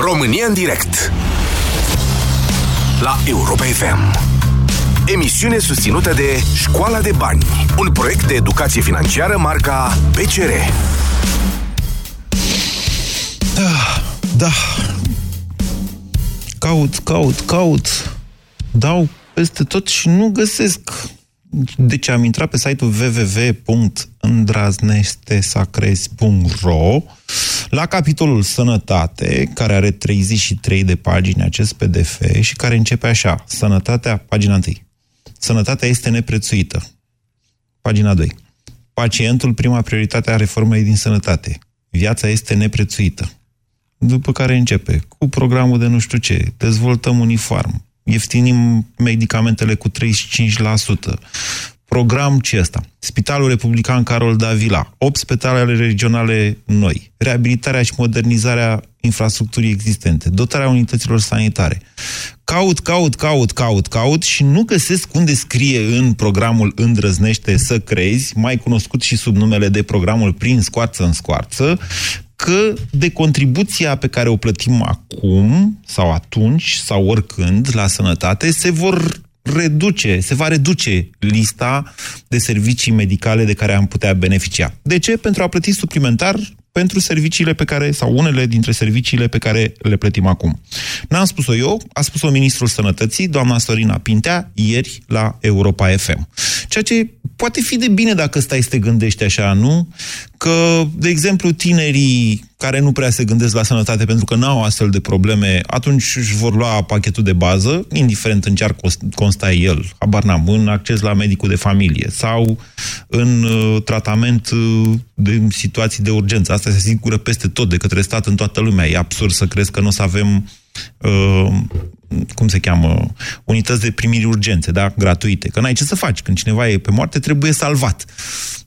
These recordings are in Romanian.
România în direct. La Europa FM Emisiune susținută de Școala de Bani Un proiect de educație financiară marca PCR Da, da. Caut, caut, caut. Dau peste tot și nu găsesc deci am intrat pe site-ul www.îndraznestesacrezi.ro la capitolul Sănătate, care are 33 de pagini acest PDF și care începe așa. Sănătatea, pagina 1. Sănătatea este neprețuită. Pagina 2. Pacientul, prima prioritate a reformei din sănătate. Viața este neprețuită. După care începe cu programul de nu știu ce, dezvoltăm uniform, ieftinim medicamentele cu 35%. Program ce ăsta? Spitalul Republican Carol Davila, 8 spitale regionale noi, reabilitarea și modernizarea infrastructurii existente, dotarea unităților sanitare. Caut, caut, caut, caut, caut și nu găsesc unde scrie în programul Îndrăznește să crezi, mai cunoscut și sub numele de programul Prin scoarță în scoarță, că de contribuția pe care o plătim acum, sau atunci, sau oricând, la sănătate, se vor reduce, se va reduce lista de servicii medicale de care am putea beneficia. De ce? Pentru a plăti suplimentar pentru serviciile pe care, sau unele dintre serviciile pe care le plătim acum. N-am spus-o eu, a spus-o Ministrul Sănătății, doamna Sorina Pintea, ieri la Europa FM. Ceea ce poate fi de bine dacă stai să te gândești așa, nu? Că, de exemplu, tinerii care nu prea se gândesc la sănătate pentru că n-au astfel de probleme, atunci își vor lua pachetul de bază, indiferent în ce ar consta el, habar n-am, în acces la medicul de familie sau în uh, tratament uh, de situații de urgență. Asta se asigură peste tot de către stat în toată lumea. E absurd să crezi că nu o să avem uh, cum se cheamă, unități de primiri urgențe, da, gratuite. Că n-ai ce să faci. Când cineva e pe moarte, trebuie salvat.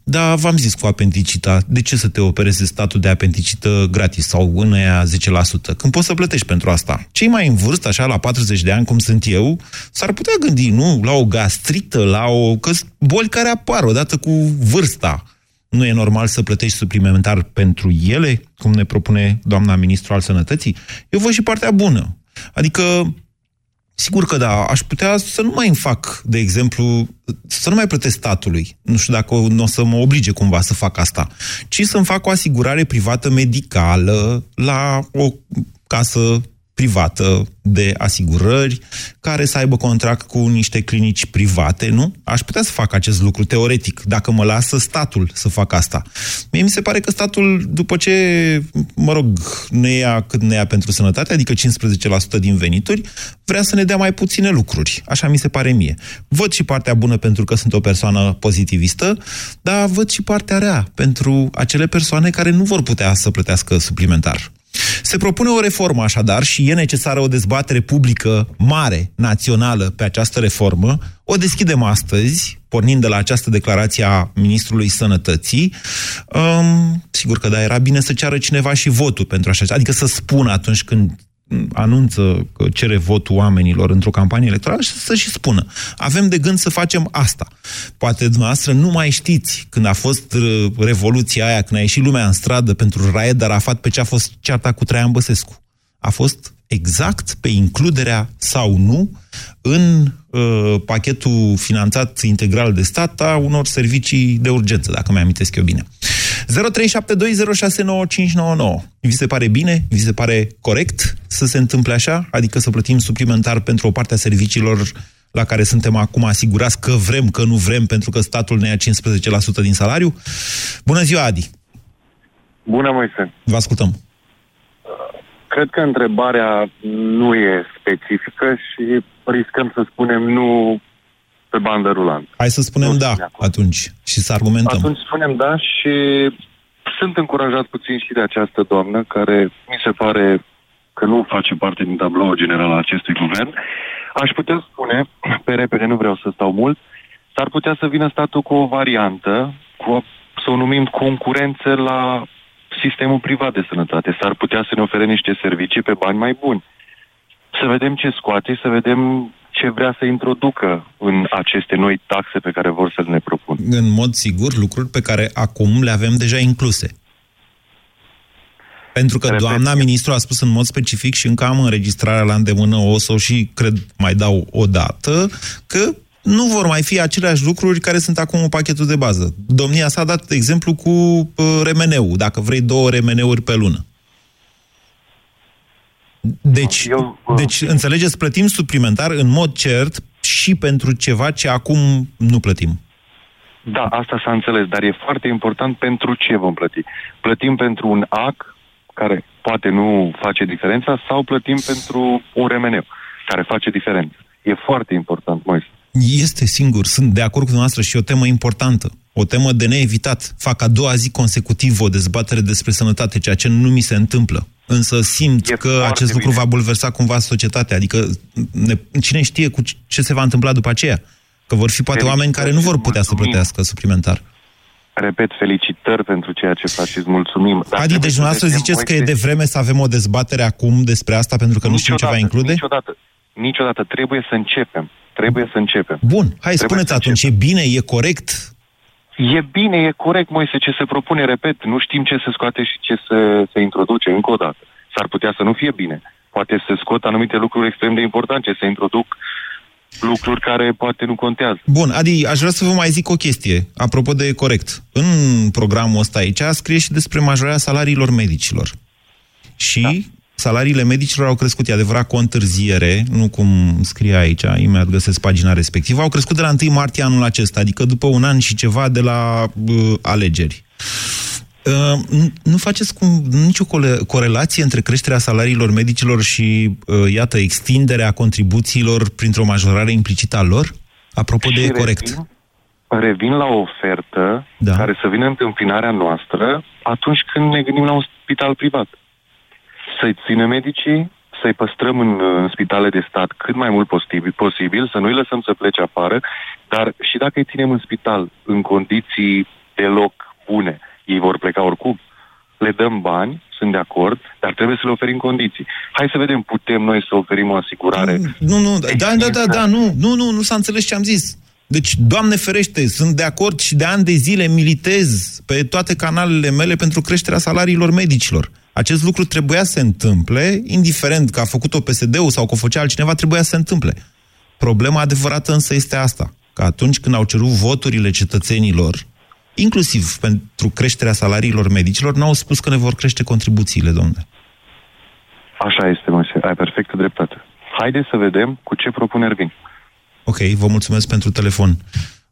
Da, v-am zis cu apendicita, de ce să te opereze statul de apendicită gratis sau în aia 10%? Când poți să plătești pentru asta. Cei mai în vârstă, așa, la 40 de ani, cum sunt eu, s-ar putea gândi, nu, la o gastrită, la o... că boli care apar odată cu vârsta. Nu e normal să plătești suplimentar pentru ele, cum ne propune doamna ministru al sănătății? Eu văd și partea bună. Adică Sigur că da, aș putea să nu mai îmi fac, de exemplu, să nu mai plătesc statului. Nu știu dacă nu o să mă oblige cumva să fac asta. Ci să-mi fac o asigurare privată medicală la o casă privată de asigurări, care să aibă contract cu niște clinici private, nu? Aș putea să fac acest lucru teoretic, dacă mă lasă statul să fac asta. Mie mi se pare că statul, după ce, mă rog, ne ia cât ne ia pentru sănătate, adică 15% din venituri, vrea să ne dea mai puține lucruri. Așa mi se pare mie. Văd și partea bună pentru că sunt o persoană pozitivistă, dar văd și partea rea pentru acele persoane care nu vor putea să plătească suplimentar. Se propune o reformă așadar și e necesară o dezbatere publică mare, națională, pe această reformă. O deschidem astăzi, pornind de la această declarație a Ministrului Sănătății. Um, sigur că da, era bine să ceară cineva și votul pentru așa, adică să spună atunci când anunță că cere votul oamenilor într-o campanie electorală și să și spună. Avem de gând să facem asta. Poate dumneavoastră nu mai știți când a fost uh, revoluția aia, când a ieșit lumea în stradă pentru Raed Arafat pe ce a fost cearta cu Traian Băsescu. A fost exact pe includerea sau nu în uh, pachetul finanțat integral de stat a unor servicii de urgență, dacă mi-amintesc eu bine. 0372069599. Vi se pare bine? Vi se pare corect să se întâmple așa? Adică să plătim suplimentar pentru o parte a serviciilor la care suntem acum asigurați că vrem, că nu vrem, pentru că statul ne ia 15% din salariu? Bună ziua, Adi! Bună, Moise! Vă ascultăm! Cred că întrebarea nu e specifică și riscăm să spunem nu pe bandă rulantă. Hai să spunem da atunci și să argumentăm. Atunci spunem da și sunt încurajat puțin și de această doamnă care mi se pare că nu face parte din tabloul general al acestui guvern. Aș putea spune, pe repede, nu vreau să stau mult, s-ar putea să vină statul cu o variantă, cu, să o numim concurență la sistemul privat de sănătate. S-ar putea să ne ofere niște servicii pe bani mai buni. Să vedem ce scoate, să vedem ce vrea să introducă în aceste noi taxe pe care vor să le propun. În mod sigur, lucruri pe care acum le avem deja incluse. Pentru că Repet. doamna ministru a spus în mod specific și încă am înregistrarea la îndemână, o să o și cred mai dau o dată, că nu vor mai fi aceleași lucruri care sunt acum în pachetul de bază. Domnia s-a dat exemplu cu uh, remeneu, dacă vrei două remeneuri pe lună. Deci, Eu, uh, deci, înțelegeți, plătim suplimentar în mod cert și pentru ceva ce acum nu plătim. Da, asta s-a înțeles, dar e foarte important pentru ce vom plăti. Plătim pentru un AC care poate nu face diferența sau plătim pentru un remeneu care face diferența. E foarte important, Moise. Este singur, sunt de acord cu dumneavoastră și e o temă importantă. O temă de neevitat. Fac a doua zi consecutiv o dezbatere despre sănătate, ceea ce nu mi se întâmplă. Însă simt E că foarte acest lucru bine. va bulversa cumva societatea. Adică ne, cine știe cu ce se va întâmpla după aceea. Că vor fi poate Felicitări oameni care nu vor și putea să mulțumim. plătească suplimentar. Repet, felicitări pentru ceea ce faci și îți mulțumim. Dar Adi, trebuie deci să dumneavoastră vedem, ziceți că e Moise, de vreme să avem o dezbatere acum despre asta, pentru că nu știm ce va niciodată, include? Niciodată. Niciodată. Trebuie să începem. Trebuie să începem. Bun, hai, Trebuie spuneți să atunci, e bine, e corect? E bine, e corect, Moise, ce se propune, repet, nu știm ce se scoate și ce se, se introduce, încă o dată. S-ar putea să nu fie bine. Poate se scot anumite lucruri extrem de importante, se introduc lucruri care poate nu contează. Bun, Adi, aș vrea să vă mai zic o chestie, apropo de corect. În programul ăsta aici scrie și despre majorarea salariilor medicilor. Și da. Salariile medicilor au crescut, e adevărat, cu o întârziere, nu cum scrie aici, imediat găsesc pagina respectivă, au crescut de la 1 martie anul acesta, adică după un an și ceva de la uh, alegeri. Uh, nu- nu faceți cum, nicio cole- corelație între creșterea salariilor medicilor și, uh, iată, extinderea contribuțiilor printr-o majorare implicită a lor? Apropo de Și corect. Revin, revin la o ofertă Da. da. care să vină în întâmpinarea noastră atunci când ne gândim la un spital privat. Să-i ținem medicii, să-i păstrăm în, în spitale de stat cât mai mult posibil, posibil, să nu-i lăsăm să plece afară, dar și dacă îi ținem în spital în condiții deloc bune, ei vor pleca oricum. Le dăm bani, sunt de acord, dar trebuie să le oferim condiții. Hai să vedem, putem noi să oferim o asigurare. Nu, nu, da, da, da, da, nu, nu, nu, nu s-a înțeles ce am zis. Deci, Doamne ferește, sunt de acord și de ani de zile militez pe toate canalele mele pentru creșterea salariilor medicilor. Acest lucru trebuia să se întâmple, indiferent că a făcut-o PSD-ul sau că o făcea altcineva, trebuia să se întâmple. Problema adevărată însă este asta, că atunci când au cerut voturile cetățenilor, inclusiv pentru creșterea salariilor medicilor, n-au spus că ne vor crește contribuțiile, domnule. Așa este, Moise, ai perfectă dreptate. Haideți să vedem cu ce propuneri vin. Ok, vă mulțumesc pentru telefon.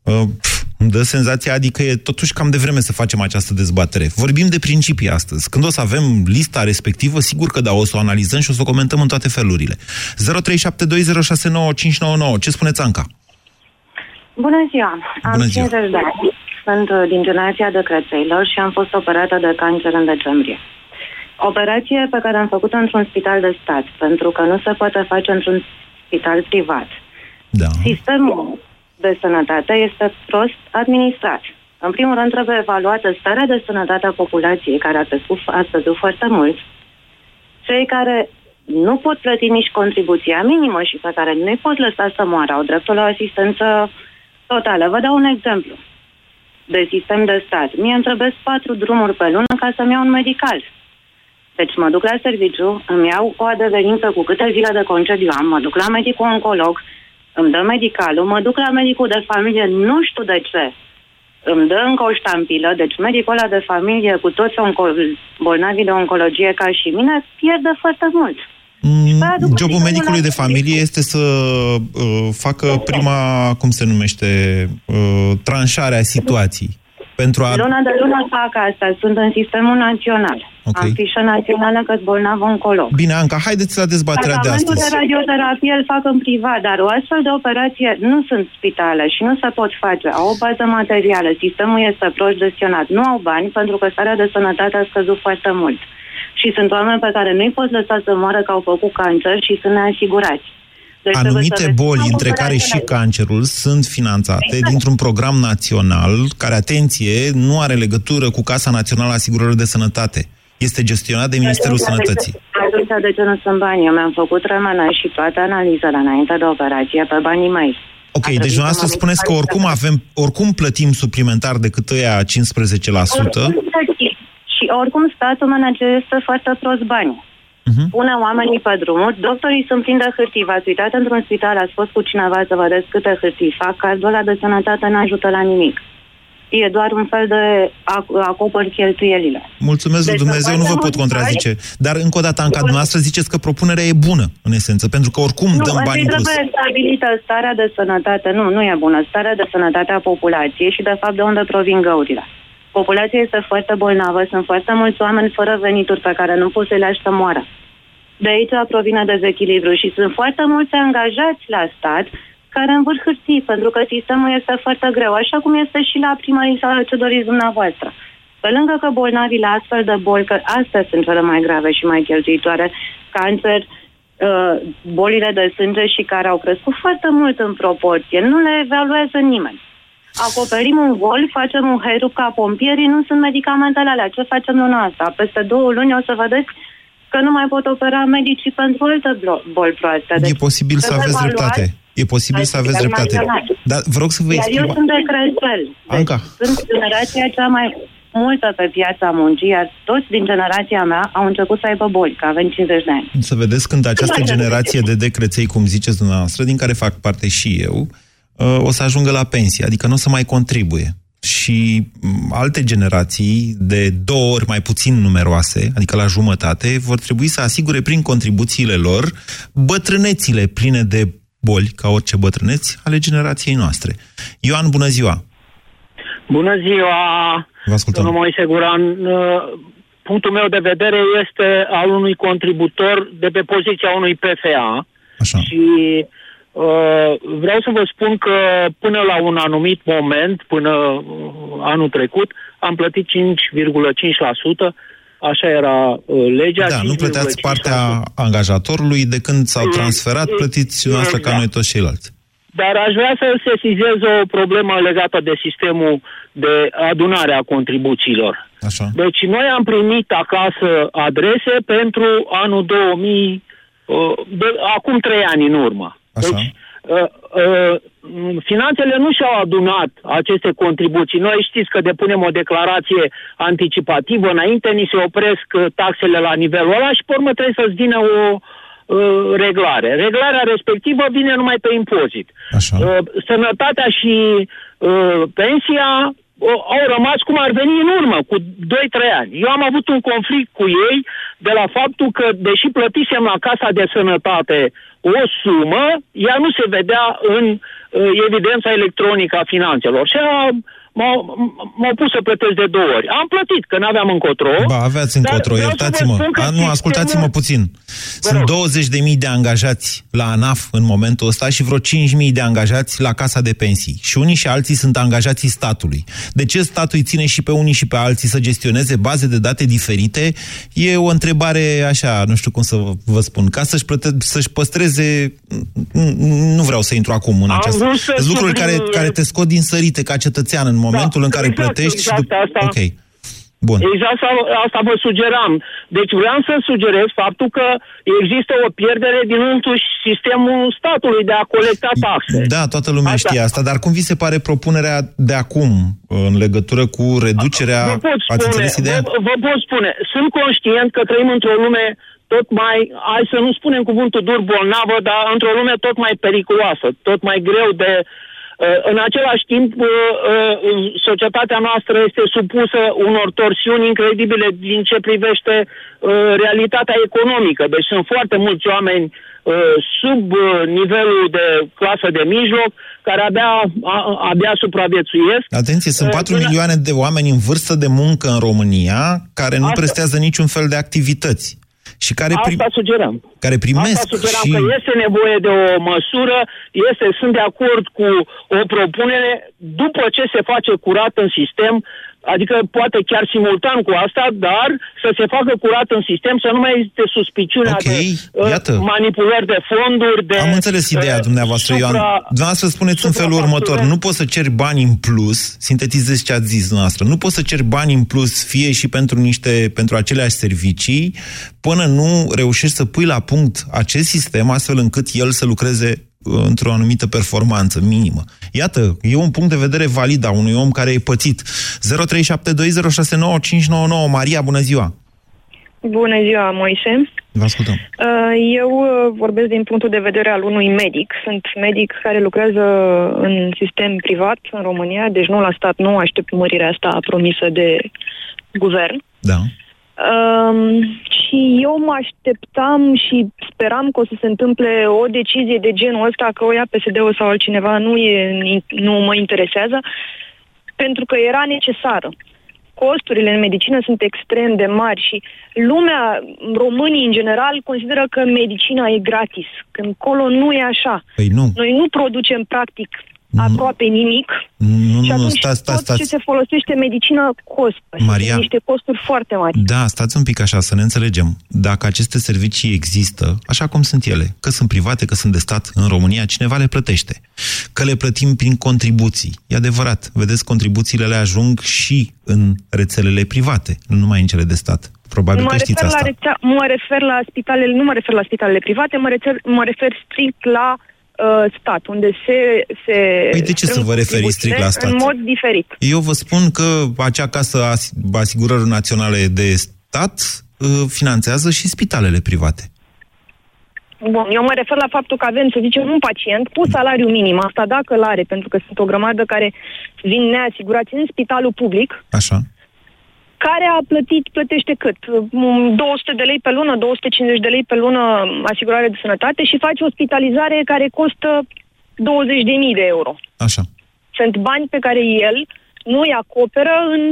Uh, pf, îmi dă senzația, adică e totuși cam de vreme să facem această dezbatere. Vorbim de principii astăzi. Când o să avem lista respectivă, sigur că da, o să o analizăm și o să o comentăm în toate felurile. 0372069599. Ce spuneți, Anca? Bună ziua! Am Bună ziua. 50 de ani. Sunt uh, din generația de crețeilor și am fost operată de cancer în decembrie. Operație pe care am făcut-o într-un spital de stat, pentru că nu se poate face într-un spital privat. Da. Sistemul de sănătate este prost administrat. În primul rând trebuie evaluată starea de sănătate a populației, care a crescut, a scăzut foarte mult. Cei care nu pot plăti nici contribuția minimă și pe care nu-i pot lăsa să moară, au dreptul la o asistență totală. Vă dau un exemplu de sistem de stat. Mie îmi trebuie patru drumuri pe lună ca să-mi iau un medical. Deci mă duc la serviciu, îmi iau o adeverință cu câte zile de concediu am, mă duc la medicul oncolog, îmi dă medicalul, mă duc la medicul de familie, nu știu de ce. Îmi dă încă o ștampilă, deci medicul ăla de familie cu toți onco- bolnavii de oncologie ca și mine pierde foarte mult. Mm, Da, după Jobul ce medicului la de familie este să uh, facă prima, cum se numește, uh, tranșarea situației. Pentru a... Luna de lună fac asta, sunt în sistemul național. Ok. Am fișă națională că bolnav oncolog. Bine, Anca, haideți la dezbaterea de Tratamentul de astăzi. radioterapie îl fac în privat, dar o astfel de operație nu sunt spitale și nu se pot face. Au o bază materială, sistemul este prost gestionat. Nu au bani pentru că starea de sănătate a scăzut foarte mult. Și sunt oameni pe care nu-i poți lăsa să moară că au făcut cancer și sunt neasigurați. Deci trebuie Anumite să boli, vezi- între care și cancerul, sunt finanțate dintr-un program național care, atenție, nu are legătură cu Casa Națională a Asigurării de Sănătate. Este gestionat de Ministerul Sănătății. Atunci de ce nu sunt bani? Eu mi-am făcut remene și toate analizele înainte de operație pe banii mei. Ok, A deci trebuit dumneavoastră să mă spuneți că mișc oricum mai avem, oricum plătim suplimentar decât ăia 15%. Oricum plătim. Și oricum statul managerește foarte prost bani. Uh-huh. Pune oamenii pe drumuri, doctorii sunt plini de hârtii. V-ați uitat într-un spital, ați fost cu cineva să vedeți câte hârtii fac, cardul ăla de sănătate nu ajută la nimic. E doar un fel de acopăr cheltuielile. Mulțumesc deci, Dumnezeu, nu vă pot contrazice. Dar, încă o dată, Anca, dumneavoastră ziceți că propunerea e bună, în esență, pentru că oricum nu, dăm bani în plus. Nu, trebuie stabilită starea de sănătate. Nu, nu e bună. Starea de sănătate a populației și, de fapt, de unde provin găurile. Populația este foarte bolnavă, sunt foarte mulți oameni fără venituri pe care nu poți să le lași să moară. De aici provine dezechilibru și sunt foarte mulți angajați la stat care învârh hârtii, pentru că sistemul este foarte greu, așa cum este și la primării sau la ce doriți dumneavoastră. Pe lângă că bolnavii la astfel de boli, că astea sunt cele mai grave și mai cheltuitoare, cancer, uh, bolile de sânge și care au crescut foarte mult în proporție, nu le evaluează nimeni. Acoperim un gol, facem un herup ca pompierii, nu sunt medicamentele alea. Ce facem luna asta? Peste două luni o să vedeți că nu mai pot opera medicii pentru alte boli proaste. Deci, e posibil să aveți dreptate. E posibil să aveți dreptate. Dar vă rog să vă explic. eu sunt de Crescel. Anca. Deci, sunt generația cea mai multă pe piața muncii, iar toți din generația mea au început să aibă boli, că avem 50 de ani. Să vedeți când această generație de decreței, cum ziceți dumneavoastră, din care fac parte și eu, uh, o să ajungă la pensie, adică nu o să mai contribuie și alte generații de două ori mai puțin numeroase, adică la jumătate, vor trebui să asigure prin contribuțiile lor bătrânețile pline de boli, ca orice bătrâneți, ale generației noastre. Ioan, bună ziua! Bună ziua! Vă ascultăm. Domnul Moise Guran, uh, punctul meu de vedere este al unui contributor de pe poziția unui PFA Așa. și Uh, vreau să vă spun că până la un anumit moment, până uh, anul trecut, am plătit 5,5%, așa era uh, legea. Da, nu plăteați partea angajatorului, de când s-au mm, transferat, mm, plătiți noastră ca noi toți ceilalți. Dar aș vrea să sesizez o problemă legată de sistemul de adunare a contribuțiilor. Așa. Deci noi am primit acasă adrese pentru anul 2000, de, acum trei ani în urmă. Așa. Deci, uh, uh, finanțele nu și-au adunat aceste contribuții. Noi știți că depunem o declarație anticipativă, înainte ni se opresc uh, taxele la nivelul ăla și pe urmă trebuie să-ți vină o uh, reglare. Reglarea respectivă vine numai pe impozit. Așa. Uh, sănătatea și uh, pensia au rămas cum ar veni în urmă, cu 2-3 ani. Eu am avut un conflict cu ei de la faptul că, deși plătisem la Casa de Sănătate o sumă, ea nu se vedea în uh, evidența electronică a finanțelor. Și a, m-au, pus să plătesc de două ori. Am plătit, că n-aveam încotro. Ba, aveați încotro, iertați-mă. A, nu, ascultați-mă puțin. Sunt 20.000 de angajați la ANAF în momentul ăsta și vreo 5.000 de angajați la Casa de Pensii. Și unii și alții sunt angajații statului. De ce statul îi ține și pe unii și pe alții să gestioneze baze de date diferite? E o întrebare așa, nu știu cum să vă spun, ca să-și, plăte- să-și păstreze... Nu vreau să intru acum în această... Sunt lucruri care, care te scot din sărite ca cetățean în momentul da, în care exact, plătești exact, și după... Asta, ok. Bun. Exact asta, asta vă sugeram. Deci vreau să sugerez faptul că există o pierdere din însuși sistemul statului de a colecta taxe. Da, toată lumea asta. știe asta, dar cum vi se pare propunerea de acum în legătură cu reducerea... Vă pot spune, Ați înțeles ideea? Vă, vă pot spune, sunt conștient că trăim într-o lume tot mai, hai să nu spunem cuvântul dur bolnavă, dar într-o lume tot mai periculoasă, tot mai greu de Uh, în același timp, uh, uh, societatea noastră este supusă unor torsiuni incredibile din ce privește realitatea economică. Deci sunt foarte mulți oameni sub nivelul de clasă de mijloc care abia, abia supraviețuiesc. Atenție, sunt 4 uh, milioane de oameni în vârstă de muncă în România care nu asta, prestează niciun fel de activități și care, prim... Asta sugeram. care primesc Asta sugeram și... că este nevoie de o măsură, este, sunt de acord cu o propunere, după ce se face curat în sistem, Adică poate chiar simultan cu asta, dar să se facă curat în sistem, să nu mai existe suspiciunea okay, de iată. Uh, manipulări de fonduri, de... Am înțeles ideea uh, dumneavoastră, supra, Ioan. Dumneavoastră spuneți în felul următor, nu poți să ceri bani în plus, sintetizez ce ați zis dumneavoastră, nu poți să ceri bani în plus, fie și pentru niște, pentru aceleași servicii, până nu reușești să pui la punct acest sistem astfel încât el să lucreze într-o anumită performanță minimă. Iată, e un punct de vedere valid a unui om care e pățit. 0372069599 Maria, bună ziua! Bună ziua, Moise. Vă ascultăm. Uh, eu uh, vorbesc din punctul de vedere al unui medic. Sunt medic care lucrează în sistem privat în România, deci nu la stat, nu aștept mărirea asta promisă de guvern. Da. Um, și eu mă așteptam și speram că o să se întâmple o decizie de genul ăsta, că o ia PSD-ul sau altcineva, nu, e, nu mă interesează, pentru că era necesară costurile în medicină sunt extrem de mari și lumea, românii în general, consideră că medicina e gratis, când colo nu e așa. Păi nu. Noi nu producem practic aproape nimic nu, și nu, atunci stați, stați, tot stați. ce se folosește medicină costă. și Maria. sunt niște costuri foarte mari. Da, stați un pic așa, să ne înțelegem. Dacă aceste servicii există, așa cum sunt ele, că sunt private, că sunt de stat în România, cineva le plătește. Că le plătim prin contribuții. E adevărat, vedeți, contribuțiile le ajung și în rețelele private, nu numai în cele de stat. Probabil mă că știți refer, la asta. rețea, mă refer la spitalele, nu mă refer la spitalele private, mă refer, mă refer strict la uh, stat, unde se, se Păi de ce să strâng vă referiți strict la contribuțiile stat? În mod diferit. Eu vă spun că acea casă as- asigurări naționale de stat uh, finanțează și spitalele private. Bun, eu mă refer la faptul că avem, să zicem, un pacient cu salariu minim, asta dacă îl are, pentru că sunt o grămadă care vin neasigurați în spitalul public, Așa? Care a plătit, plătește cât? Mm, 200 de lei pe lună, 250 de lei pe lună asigurare de sănătate și face ospitalizare care costă 20.000 de euro. Așa. Sunt bani pe care el nu îi acoperă în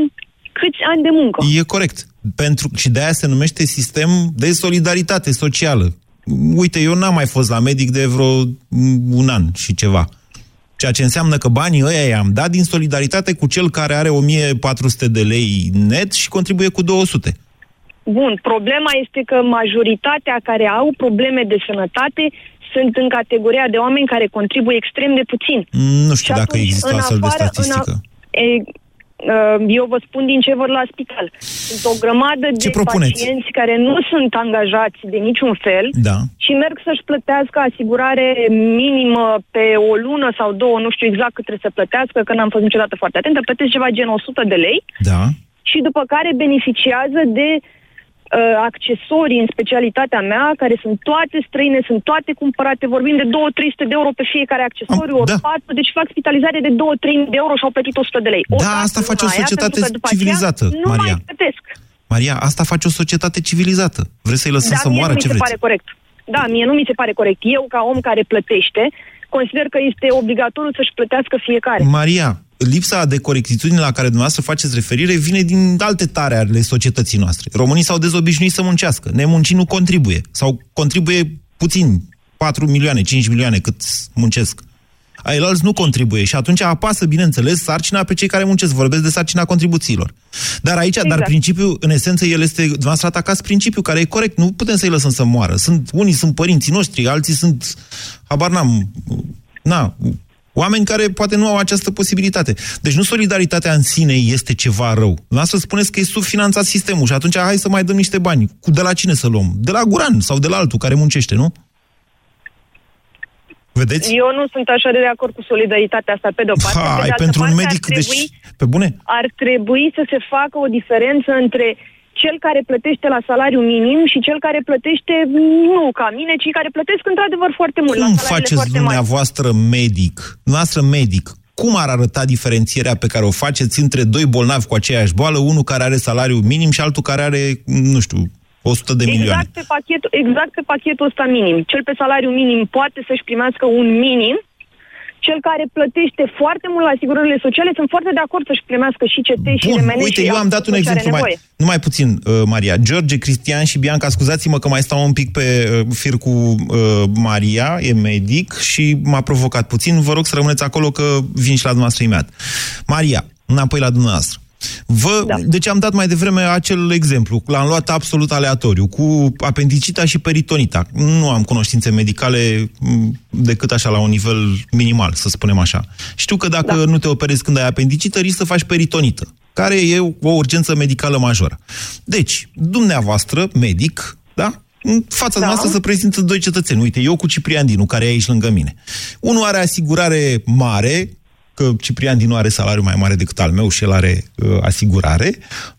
câți ani de muncă. E corect. Pentru, și de aia se numește sistem de solidaritate socială. Uite, eu n-am mai fost la medic de vreo mm, un an și ceva. Ceea ce înseamnă că banii ăia i-am dat din solidaritate cu cel care are 1400 de lei net și contribuie cu 200. Bun, problema este că majoritatea care au probleme de sănătate sunt în categoria de oameni care contribuie extrem de puțin. Nu știu Și dacă atunci, există o în astfel de afară- în a- statistică. E, uh, eu vă spun din ce văd la spital. Sunt o grămadă Ce de propuneți? pacienți care nu sunt angajați de niciun fel Da. și merg să-și plătească asigurare minimă pe o lună sau două, nu știu exact cât trebuie să plătească, că n-am fost niciodată foarte atentă, plătesc ceva gen 100 de lei Da. și după care beneficiază de uh, accesorii în specialitatea mea, care sunt toate străine, sunt toate cumpărate, vorbim de 2-300 de euro pe fiecare accesoriu, Am- ori da. 4, deci fac spitalizare de 2-3 de euro și au plătit 100 de lei. Da, Odată asta face o luna aia, societate pentru că după aceea civilizată, Nu Maria. mai plătesc. Maria, asta face o societate civilizată. Vreți să-i lăsăm Da, să mie moară? nu mi Ce se vreți? pare corect. Da, mie nu mi se pare corect. Eu, ca om care plătește, consider că este obligatoriu să-și plătească fiecare. Maria, lipsa de corectitudine la care dumneavoastră faceți referire vine din alte tare ale societății noastre. Românii s-au dezobișnuit să muncească. Nemuncit nu contribuie. Sau contribuie puțin, 4 milioane, 5 milioane cât muncesc. Ailalți nu contribuie și atunci apasă, bineînțeles, sarcina pe cei care muncesc. Vorbesc de sarcina contribuțiilor. Dar aici, exact. dar Exact. principiul, în esență, el este, dumneavoastră atacați principiul care e corect. Nu putem să-i lăsăm să moară. Sunt, unii sunt părinții noștri, alții sunt, habar n-am, na, oameni care poate nu au această posibilitate. Deci nu solidaritatea în sine este ceva rău. Lasă spuneți că e subfinanțat sistemul și atunci hai să mai dăm niște bani. Cu de la cine să luăm? De la Guran sau de la altul care muncește, nu? Vedeți? Eu nu sunt așa de acord cu solidaritatea asta pe de-o parte. pe de Hai, altă pentru un parte, medic, ar trebui, deci, pe bune? ar trebui să se facă o diferență între cel care plătește la salariu minim și cel care plătește, nu ca mine, ci care plătesc într-adevăr foarte mult. Cum la salariile faceți foarte mari. dumneavoastră medic, dumneavoastră medic, cum ar arăta diferențierea pe care o faceți între doi bolnavi cu aceeași boală, unul care are salariu minim și altul care are, nu știu, 100 de milioane? Exact pe, pachetul, exact pe pachetul ăsta minim. Cel pe salariu minim poate să-și primească un minim, cel care plătește foarte mult la asigurările sociale sunt foarte de acord să-și primească și CT și Bun, RMN uite, și eu am dat un tot ce are exemplu mai, nevoie. numai puțin, uh, Maria. George, Cristian și Bianca, scuzați-mă că mai stau un pic pe uh, fir cu uh, Maria, e medic și m-a provocat puțin. Vă rog să rămâneți acolo că vin și la dumneavoastră imediat. Maria, înapoi la dumneavoastră. Vă, Da. Deci am dat mai devreme acel exemplu, l-am luat absolut aleatoriu, cu apendicita și peritonita. Nu am cunoștințe medicale m, decât așa la un nivel minimal, să spunem așa. Știu că dacă Da. nu te operezi când ai apendicită, risci să faci peritonită, care e o urgență medicală majoră. Deci, dumneavoastră, medic, da? În fața da. noastră să prezintă doi cetățeni. Uite, eu cu Ciprian Dinu, care e aici lângă mine. Unul are asigurare mare, că Ciprian Dinu are salariu mai mare decât al meu și el are uh, asigurare,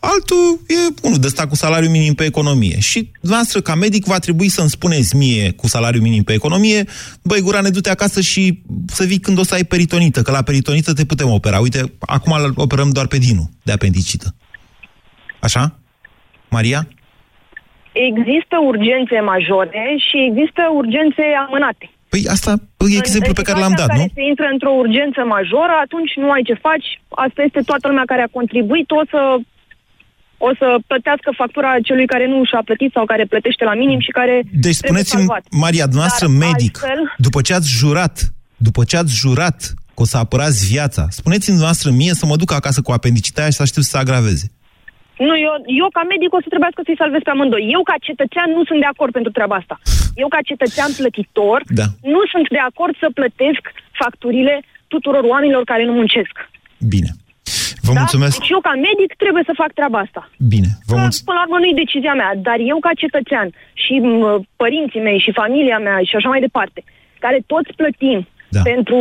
altul e unul de stat cu salariu minim pe economie. Și noastră, ca medic, va trebui să-mi spuneți mie cu salariu minim pe economie, băi, Gurane, du-te acasă și să vii când o să ai peritonită, că la peritonită te putem opera. Uite, acum îl operăm doar pe Dinu, de apendicită. Așa? Maria? Există urgențe majore și există urgențe amânate. Păi asta e exemplu pe care l-am dat, care nu? se intră într-o urgență majoră, atunci nu ai ce faci. Asta este toată lumea care a contribuit, o să o să plătească factura celui care nu și-a plătit sau care plătește la minim și care Deci spuneți-mi, Maria, dumneavoastră medic, altfel... după ce ați jurat, după ce ați jurat că o să apărați viața, spuneți-mi dumneavoastră mie să mă duc acasă cu apendicitatea și să aștept să se agraveze. Nu, eu, eu ca medic o să trebuiască să-i salvez pe amândoi. Eu ca cetățean nu sunt de acord pentru treaba asta. Eu ca cetățean plătitor da. nu sunt de acord să plătesc facturile tuturor oamenilor care nu muncesc. Bine. Vă da? mulțumesc. Deci eu ca medic trebuie să fac treaba asta. Bine. Vă mulțumesc. Până la urmă nu e decizia mea, dar eu ca cetățean și părinții mei și familia mea și așa mai departe, care toți plătim da. pentru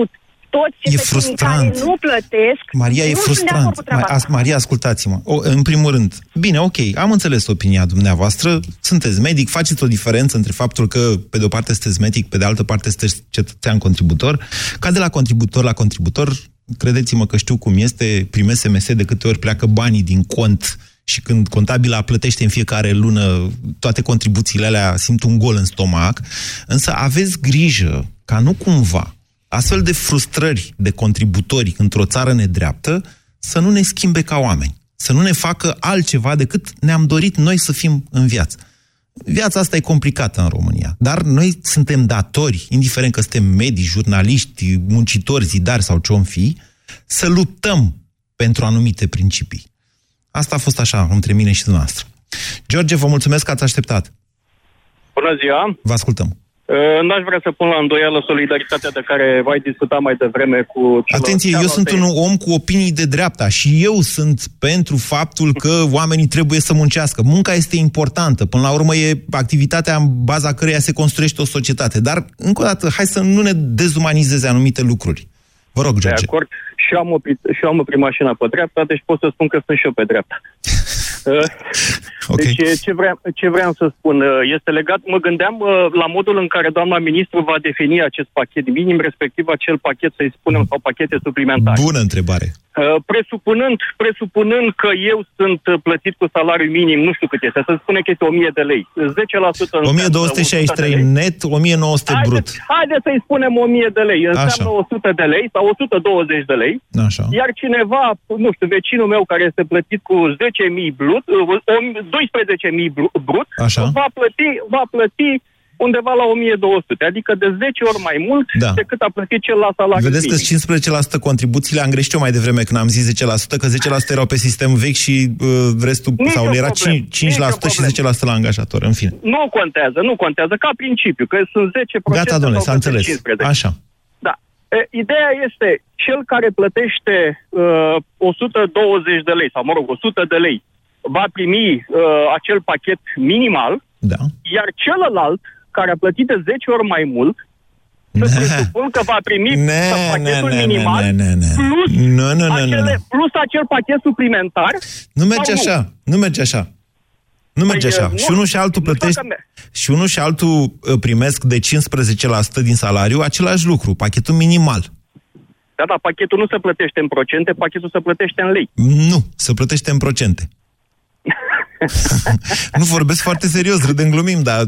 toți e frustrant. care nu plătesc. Maria, e frustrant. Ma, Maria, ascultați-mă. O, în primul rând, bine, ok, am înțeles opinia dumneavoastră, sunteți medic, faceți o diferență între faptul că, pe de o parte, sunteți medic, pe de altă parte, sunteți cetățean contributor. Ca de la contributor la contributor, credeți-mă că știu cum este, primesc SMS de câte ori pleacă banii din cont și când contabila plătește în fiecare lună toate contribuțiile alea, simt un gol în stomac, însă aveți grijă ca nu cumva astfel de frustrări de contributori într-o țară nedreaptă să nu ne schimbe ca oameni, să nu ne facă altceva decât ne-am dorit noi să fim în viață. Viața asta e complicată în România, dar noi suntem datori, indiferent că suntem medici, jurnaliști, muncitori, zidari sau ce-om fi, să luptăm pentru anumite principii. Asta a fost așa între mine și dumneavoastră. George, vă mulțumesc că ați așteptat. Bună ziua! Vă ascultăm. Uh, n-aș vrea să pun la îndoială solidaritatea de care v-ai discutat mai devreme cu... Atenție, eu sunt un om cu opinii de dreapta și eu sunt pentru faptul că oamenii trebuie să muncească. Munca este importantă. Până la urmă e activitatea în baza căreia se construiește o societate. Dar, încă o dată, hai să nu ne dezumanizeze anumite lucruri. Vă rog, George. De acord. Și eu am oprit, și eu am oprit mașina pe dreapta, deci pot să spun că sunt și eu pe dreapta. Okay. Deci ce vreau, ce vreau să spun este legat, mă gândeam la modul în care doamna ministru va defini acest pachet minim, respectiv acel pachet, să-i spunem, sau pachete suplimentare. Bună întrebare. Presupunând, presupunând că eu sunt plătit cu salariu minim, nu știu cât este, să spunem că este 1000 de lei. 10% 1263 lei. net, 1900 haideți, brut. Haideți să-i spunem 1000 de lei. Înseamnă Așa. 100 de lei sau 120 de lei. Așa. Iar cineva, nu știu, vecinul meu care este plătit cu 10.000 brut, 12.000 brut, Așa. va plăti, va plăti undeva la 1200, adică de 10 ori mai mult da. decât a plătit cel la salariu Vedeți că 15% contribuțiile, am greșit eu mai devreme când am zis 10%, că 10% erau pe sistem vechi și uh, restul, Nici sau era problem. 5, 5% și 10% la angajator, în fine. Nu contează, nu contează, ca principiu, că sunt 10% Gata, domnule, s-a înțeles. 15. Așa. Da. E, ideea este, cel care plătește uh, 120 de lei, sau mă rog, 100 de lei, va primi uh, acel pachet minimal, da. iar celălalt, care a plătit de 10 ori mai mult, să presupun că va primi ne, pachetul ne, ne, minimal ne, ne, ne. Plus, nu, nu, nu, acele, nu, nu. plus acel pachet suplimentar. Nu merge sau așa, nu, nu merge așa. Nu Păi, merge așa. nu, și unul și altul nu știu plătești, dacă me- și unul și altul uh, primesc de 15% din salariu același lucru, pachetul minimal. Da, da, pachetul nu se plătește în procente, pachetul se plătește în lei. Nu, se plătește în procente. nu vorbesc foarte serios, râdem glumim, dar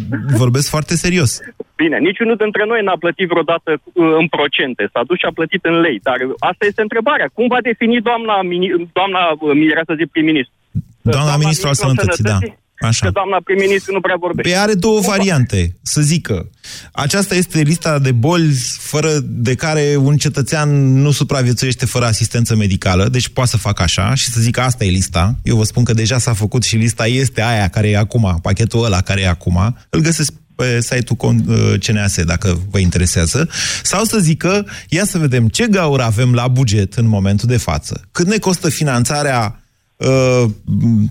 vorbesc foarte serios. Bine, niciunul dintre noi n-a plătit vreodată uh, în procente, s-a dus și a plătit în lei, dar asta este întrebarea. Cum va defini doamna, mini- doamna uh, Mirea, să zic prim-ministru? Doamna ministru al sănătății, da. Așa. Că doamna prim-ministru nu prea vorbește. Pe are două Cum variante, să zică. Aceasta este lista de boli fără de care un cetățean nu supraviețuiește fără asistență medicală, deci poate să facă așa și să zică asta e lista. Eu vă spun că deja s-a făcut și lista este aia care e acum, pachetul ăla care e acum. Îl găsesc pe site-ul uh, CNAS, dacă vă interesează, sau să zică, ia să vedem ce gaură avem la buget în momentul de față, cât ne costă finanțarea uh,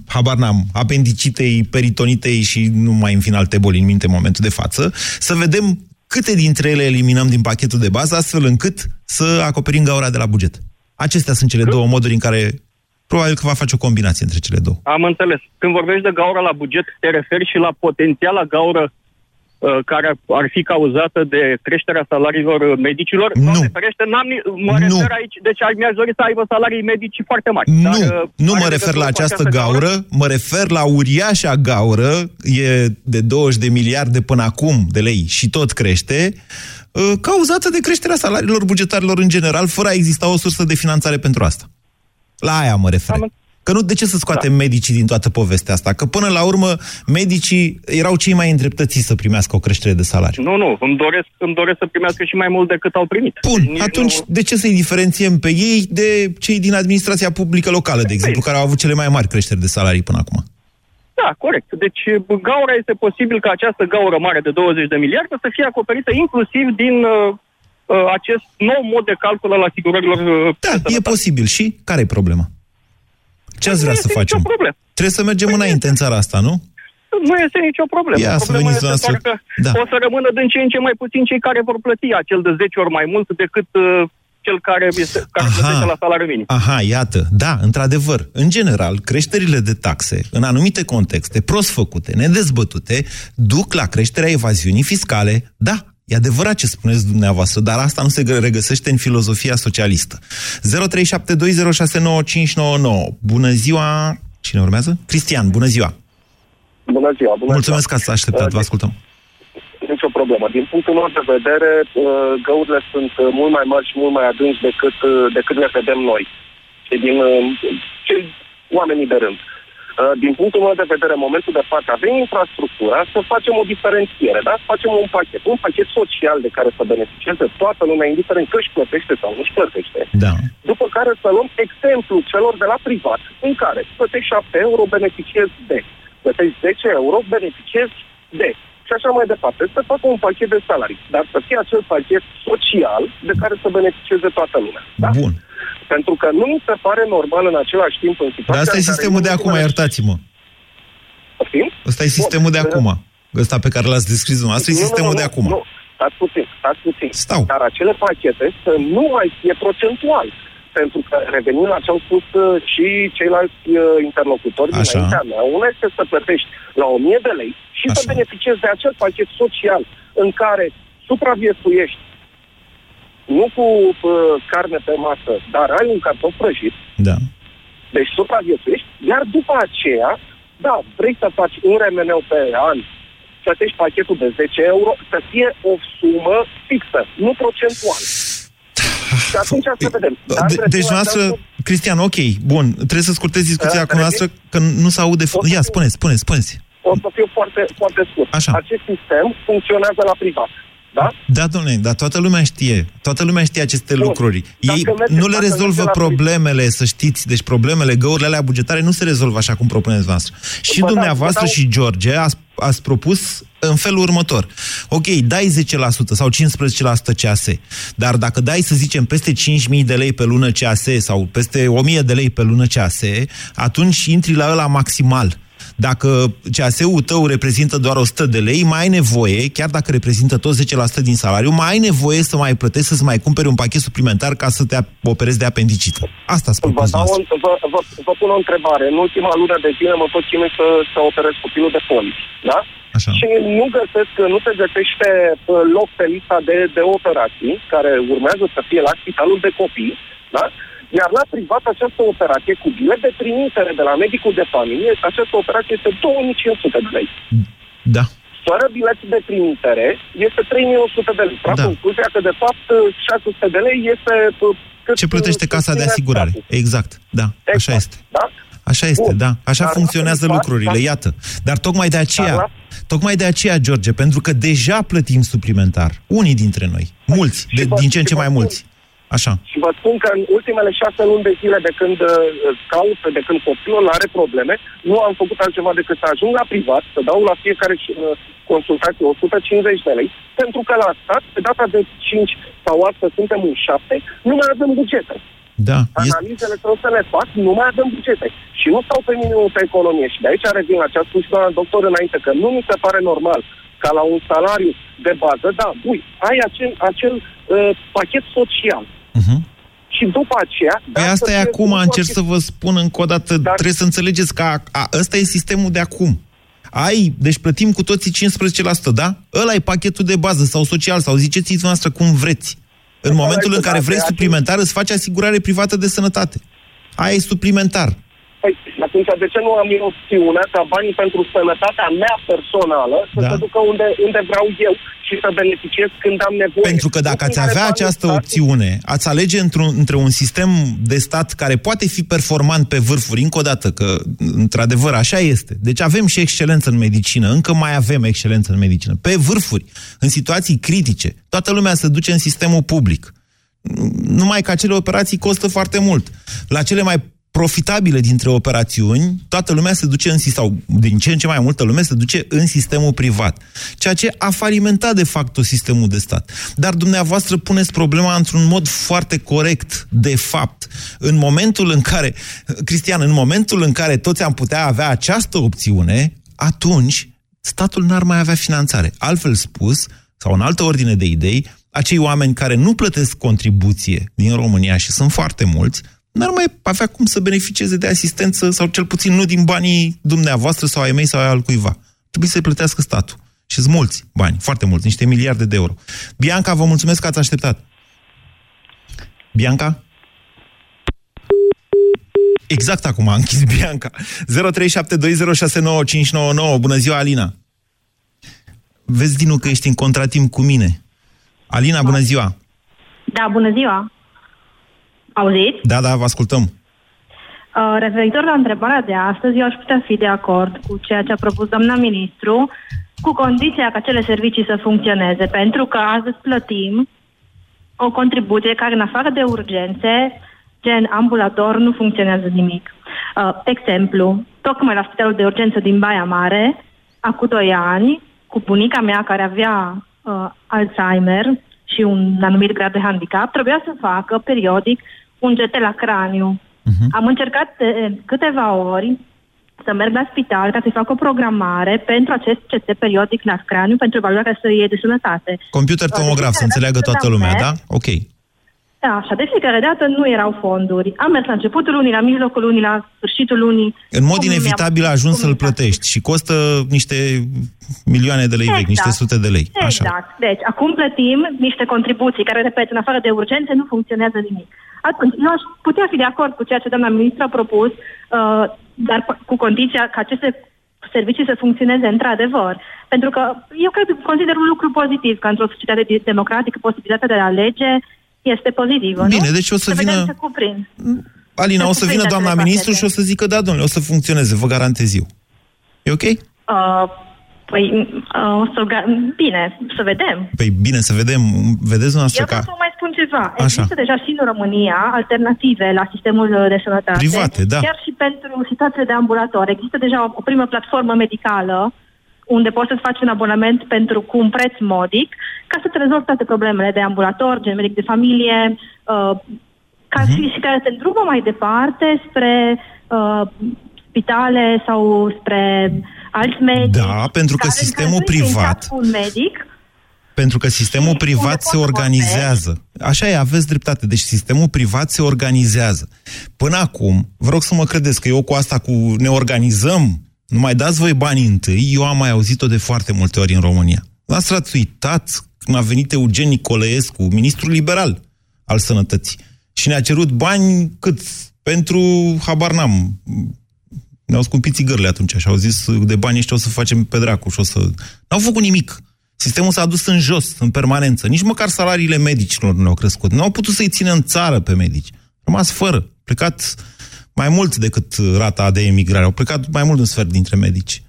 habar n-am, apendicitei, peritonitei și nu mai în final alte boli în minte în momentul de față, să vedem câte dintre ele eliminăm din pachetul de bază, astfel încât să acoperim gaura de la buget. Acestea sunt cele două moduri în care probabil că va face o combinație între cele două. Am înțeles. Când vorbești de gaură la buget, te referi și la potențiala gaură uh, care ar fi cauzată de creșterea salariilor uh, medicilor? Nu. Doamne ferește, n-am, ni- mă Nu. refer aici, deci ar- mi-aș dori să aibă salarii medici foarte mari. Nu, Dar, uh, nu are mă refer legătură la cu această gaură, mă refer la uriașa gaură, e de 20 de miliarde până acum de lei și tot crește, uh, cauzată de creșterea salariilor bugetarilor în general, fără a exista o sursă de finanțare pentru asta. La aia mă refer. Am- Că nu, de ce să scoatem da. medicii din toată povestea asta? Că până la urmă, medicii erau cei mai îndreptățiți să primească o creștere de salariu. Nu, nu, îmi doresc, îmi doresc să primească și mai mult decât au primit. Bun, Nici atunci nu- de ce să-i diferențiem pe ei de cei din administrația publică locală, de exemplu, care au avut cele mai mari creșteri de salarii până acum? Da, corect. Deci gaura este posibil ca această gaură mare de 20 de miliarde să fie acoperită inclusiv din uh, uh, acest nou mod de calcul al asigurărilor. Uh, Da, de e sănătate. posibil. Și care e problema? Ce ați Nu vrea este să facem? nicio problemă. Trebuie să mergem înainte în țara asta, nu? Nu este nicio problemă. Ia să Problema veniți este dumneavoastră. doar că Da. o să rămână din ce în ce mai puțin cei care vor plăti acel de 10 ori mai mult decât uh, cel care, este, care Aha. plătește la salariu minim. Aha, iată. Da, într-adevăr. În general, creșterile de taxe, în anumite contexte, prost făcute, nedezbătute, duc la creșterea evaziunii fiscale. Da, E adevărat ce spuneți dumneavoastră, dar asta nu se gă- regăsește în filozofia socialistă. 0372069599. Bună ziua! Cine urmează? Cristian, bună ziua! Bună ziua, bună Mulțumesc că ați așteptat, vă ascultăm. ziua. Nicio problemă. Din punctul meu de vedere, uh, găurile sunt uh, mult mai mari și mult mai adânci decât, uh, decât le vedem noi. Și din uh, cei oamenii de rând. Uh, Din punctul meu de vedere, în momentul de față, avem infrastructura să facem o diferențiere, da? Să facem un pachet, un pachet social de care să beneficieze toată lumea, indiferent că își plătește sau nu își plătește. Da. După care să luăm exemplu celor de la privat, în care plătești 7 euro, beneficiezi de. Plătești 10 euro, beneficiezi de. Și așa mai departe. Să facă un pachet de salarii, dar să fie acel pachet social de care să beneficieze toată lumea. Da? Bun. Pentru că nu mi se pare normal în același timp în situația Dar asta e în care sistemul de în acum, ultimele- iertați-mă. Poftim? Ăsta e sistemul de Bun, acum. Ăsta pe care l-ați descris dumneavoastră e Nu, nu, sistemul nu, de nu, acum. Nu, stați puțin, stați puțin. Stau. Dar acele pachete să nu mai fie procentual. Pentru că revenind la ce au spus uh, și ceilalți uh, interlocutori Așa. dinaintea mea, una este să plătești la 1000 de lei și să Așa. beneficiezi de acel pachet social în care supraviețuiești nu cu uh, carne pe masă, dar ai un cartof prăjit, Da. deci supraviețuiești, iar după aceea, da, vrei să faci un remeneu pe an, plătești pachetul de 10 euro, să fie o sumă fixă, nu procentual. Și atunci să vedem. Dar De, trebuie deci, noastră, această- Cristian, ok, bun, trebuie să scurtez discuția Da, cu noastră, că nu se aude... O să Ia, fiu- spuneți, spuneți, spuneți. O să fiu foarte, foarte scurt. Așa. Acest sistem funcționează la privat. Da? Da, domnule, dar toată lumea știe. Toată lumea știe aceste Bun. lucruri. Dacă Ei mergeți- nu le dacă rezolvă mergeți la problemele, să știți. Deci problemele, găurile alea bugetare nu se rezolvă așa cum propuneți voastră. Și Vă dau- dumneavoastră vă dau- și George ați, ați propus în felul următor. Ok, dai 10% sau 15% CAS, dar dacă dai, să zicem, peste 5.000 de lei pe lună CAS sau peste 1.000 de lei pe lună CAS, atunci intri la ăla maximal. Dacă CAS-ul tău reprezintă doar 100 de lei, mai ai nevoie, chiar dacă reprezintă tot 10% din salariu, mai ai nevoie să mai plătești, să-ți mai cumperi un pachet suplimentar ca să te operezi de apendicită. Asta ați Vă, propus dau o, noastră. vă, vă, vă pun o întrebare. În ultima lună de zile mă tot chinui să, să operez copilul de poliți. Da? Așa. Și nu găsesc, nu se găsește uh, loc pe lista de, de operații care urmează să fie la spitalul de copii, da? Iar la privat această operație cu bilet de trimitere de la medicul de familie, această operație este 2500 de lei. Da. Fără bilet de trimitere este 3100 de lei. Trag Da. concluzia că de fapt 600 de lei este uh, cât, Ce plătește cât casa de ține asigurare. statul. Exact. Da, așa Exact. este. Da? Așa este, Bun. da. Așa Dar la funcționează privat, lucrurile, da. iată. Dar tocmai de aceea, Dar tocmai de aceea, George, pentru că deja plătim suplimentar, unii dintre noi, mulți, și de, vă- din ce în și ce vă mai spun- mulți. Așa. Și vă spun că în ultimele șase luni de zile de când uh, caut, de când copilul are probleme, nu am făcut altceva decât să ajung la privat, să dau la fiecare uh, consultație 150 de lei, pentru că la stat, pe data de 5 sau astăzi suntem în 7, nu mai avem bugete. Da. Analizele trebuie să le fac, nu mai avem bugete. Și nu stau pe minimul pe economie. Și de aici revin la ce a spus și doamna doctor înainte, că nu mi se pare normal ca la un salariu de bază, da, ui, ai acel, acel uh, pachet social. Uh-huh. Și după aceea... Păi dacă asta e trebuie acum, să încerc să vă spun încă o dată, Dar- trebuie să înțelegeți că a, a, ăsta e sistemul de acum. Ai, deci plătim cu toții 15%, da? Ăla e pachetul de bază sau social, sau ziceți noastră cum vreți. În Ăla momentul este, în care da, vrei de suplimentar, îți faci asigurare privată de sănătate. Aia e suplimentar. Păi, atunci de ce nu am eu opțiunea ca banii pentru sănătatea mea personală să Da. se ducă unde, unde vreau eu și să beneficiez când am nevoie? Pentru că dacă Nu ați fiecare avea ban această în stat- opțiune, ați alege într-un, între un sistem de stat care poate fi performant pe vârfuri, încă o dată, că într-adevăr așa este. Deci avem și excelență în medicină, încă mai avem excelență în medicină. Pe vârfuri, în situații critice, toată lumea se duce în sistemul public. Numai că acele operații costă foarte mult. La cele mai profitabile dintre operațiuni, toată lumea se duce în sau din ce în ce mai multă lume se duce în sistemul privat. Ceea ce a falimentat de fapt sistemul de stat. Dar dumneavoastră puneți problema într-un mod foarte corect, de fapt. În momentul în care, Cristian, în momentul în care toți am putea avea această opțiune, atunci statul n-ar mai avea finanțare. Altfel spus, sau în altă ordine de idei, acei oameni care nu plătesc contribuție din România și sunt foarte mulți, n-ar mai avea cum să beneficieze de asistență sau cel puțin nu din banii dumneavoastră sau ai mei sau ai altcuiva. Trebuie să-i plătească statul. Și sunt mulți bani, foarte mulți, niște miliarde de euro. Bianca, vă mulțumesc că ați așteptat. Bianca? Exact acum a închis Bianca. 0372069599. Bună ziua, Alina. Vezi, Dinu, că ești în contratimp cu mine. Alina, bună ziua. Da, bună ziua. Auziți? Da, da, vă ascultăm. Uh, referitor la întrebarea de astăzi, eu aș putea fi de acord cu ceea ce a propus doamna ministru, cu condiția ca acele servicii să funcționeze, pentru că astăzi plătim o contribuție care, în afară de urgențe, gen ambulator, nu funcționează nimic. Uh, exemplu, tocmai la spitalul de urgență din Baia Mare, acum 2 ani, cu bunica mea care avea uh, Alzheimer și un anumit grad de handicap, trebuia să facă periodic un GT la craniu. Uh-huh. Am încercat de câteva ori să merg la spital ca să-i fac o programare pentru acest CT periodic la craniu pentru evaluarea sării de sănătate. Computer tomograf, să înțeleagă toată lumea, da? Ok. Da, așa, de fiecare dată nu erau fonduri. Am mers la începutul lunii, la mijlocul lunii, la sfârșitul lunii. În mod Cum inevitabil mi-a- ajungi cum să-l mi-a- plătești și costă niște milioane de lei vechi, niște sute de lei. Așa. Exact. Deci, acum plătim niște contribuții care, repet, în afară de urgențe, nu funcționează nimic. Atunci, eu aș putea fi de acord cu ceea ce doamna ministru a propus, uh, dar p- cu condiția ca aceste servicii să funcționeze într-adevăr. Pentru că eu cred, consider un lucru pozitiv că într-o societate de- democratică posibilitatea de a alege este pozitivă, nu? Bine, deci o să vedem vină- ce cuprind. Alina, Se o să vină cuprinde doamna acele ministru pachete. și o să zică, da, domnule, o să funcționeze, vă garantez eu. E ok? Uh, păi, uh, o să, ga- bine, să vedem. Păi bine, să vedem. Vedeți dumneavoastră Eu vreau ca... să vă mai spun ceva. Așa. Există deja și în România alternative la sistemul de sănătate. Private, da. Chiar și pentru situațiile de ambulator. Există deja o, o primă platformă medicală unde poți să-ți faci un abonament pentru cu un preț modic ca să te rezolvi toate problemele de ambulator, gen medic de familie, uh, ca Mhm. și, și care te îndrumă mai departe spre uh, spitale sau spre alți medici. Da, pentru că care- sistemul care nu e privat- încheiat cu un medic Pentru că sistemul Și unde privat poți se să organizează. Așa e, aveți dreptate. Deci sistemul privat se organizează. Până acum, vă rog să mă credeți că eu cu asta cu ne organizăm, nu mai dați voi banii întâi, eu am mai auzit-o de foarte multe ori în România. L-ați ați uitat când a venit Eugen Nicoleescu, ministrul liberal al sănătății, și ne-a cerut bani cât? Pentru, habar n-am, ne-au scumpit țigările atunci și au zis de bani ăștia o să facem pe dracu și o să... N-au făcut nimic. Sistemul s-a dus în jos, în permanență. Nici măcar salariile medicilor nu au crescut. Nu au putut să-i țină în țară pe medici. Au rămas fără. Plecat mai mult decât rata de emigrare. Au plecat mai mult de un sfert dintre medici.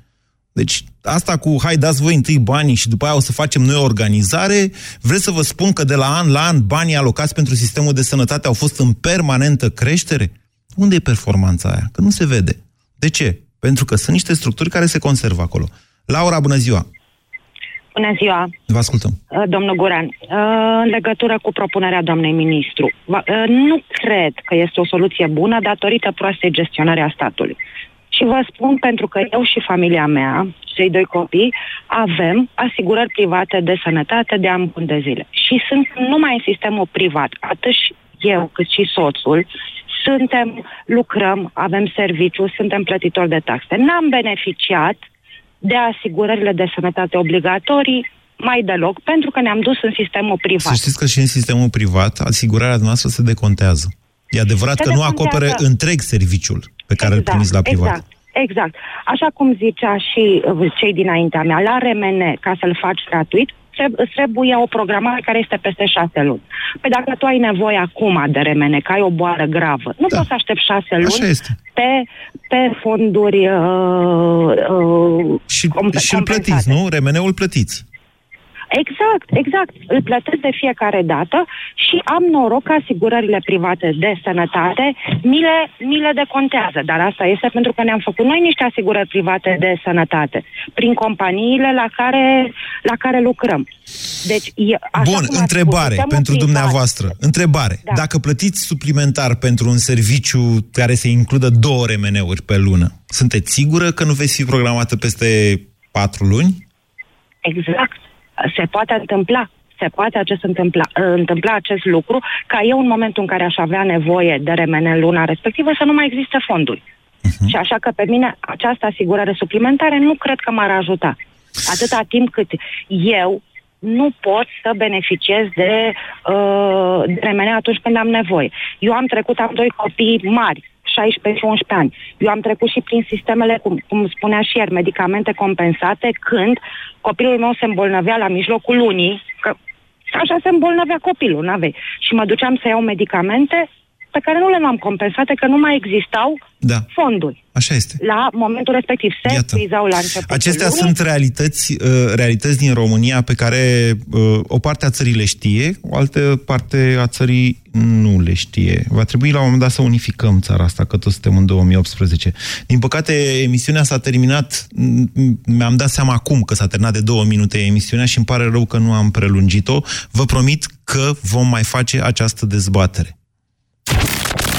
Deci asta cu hai dați voi întâi banii și după aia o să facem noi o organizare, vreți să vă spun că de la an la an banii alocați pentru sistemul de sănătate au fost în permanentă creștere? Unde e performanța aia? Că nu se vede. De ce? Pentru că sunt niște structuri care se conservă acolo. Laura, bună ziua! Bună ziua! Vă ascultăm. Uh, domnul Guran, uh, în legătură cu propunerea doamnei ministru, uh, nu cred că este o soluție bună datorită proastei gestionări a statului. Și vă spun pentru că eu și familia mea, cei doi copii, avem asigurări private de sănătate de ani bun de zile. Și sunt numai în sistemul privat. Atât eu cât și soțul suntem, lucrăm, avem serviciu, suntem plătitori de taxe. N-am beneficiat de asigurările de sănătate obligatorii mai deloc, pentru că ne-am dus în sistemul privat. Să știți că și în sistemul privat asigurarea noastră se decontează. E adevărat se că nu acopere întreg serviciul pe care exact, îl primiți la privat. Exact. Exact. Așa cum zicea și uh, cei dinaintea mea, la RMN, ca să-l faci gratuit, îți trebuie o programare care este peste șase luni. Păi dacă tu ai nevoie acum de remene, că ai o boală gravă, nu da. poți să aștepți șase luni pe, pe fonduri uh, uh, și, și îl plătiți, nu? Remeneul plătiți. Exact, exact. Îl plătesc de fiecare dată și am noroc că asigurările private de sănătate mi le, mi le decontează. Dar asta este pentru că ne-am făcut noi niște asigurări private de sănătate prin companiile la care, la care lucrăm. Deci, e, așa Bun, întrebare spus, pentru privat. dumneavoastră. Întrebare. Da. Dacă plătiți suplimentar pentru un serviciu care se includă două remeneuri pe lună, sunteți sigură că nu veți fi programată peste patru luni? Exact se poate întâmpla se poate acest întâmpla, întâmpla acest lucru ca eu în momentul în care aș avea nevoie de remene în luna respectivă să nu mai existe fonduri. Uh-huh. Și așa că pe mine această asigurare suplimentare nu cred că m-ar ajuta. Atâta timp cât eu nu pot să beneficiez de, uh, de remene atunci când am nevoie. Eu am trecut, am doi copii mari, 16 și 11 ani. Eu am trecut și prin sistemele, cum, cum spunea și ieri, medicamente compensate, când copilul meu se îmbolnăvea la mijlocul lunii, că așa se îmbolnăvea copilul, n-avei. Și mă duceam să iau medicamente pe care nu le am compensate, că nu mai existau da. fonduri. Așa este. La momentul respectiv se frizau la început. Acestea lunii. sunt realități, uh, realități din România pe care uh, o parte a țării le știe, o altă parte a țării nu le știe. Va trebui la un moment dat să unificăm țara asta, că toți suntem în 2018. Din păcate, emisiunea s-a terminat, mi-am dat seama acum că s-a terminat de două minute emisiunea și îmi pare rău că nu am prelungit-o. Vă promit că vom mai face această dezbatere.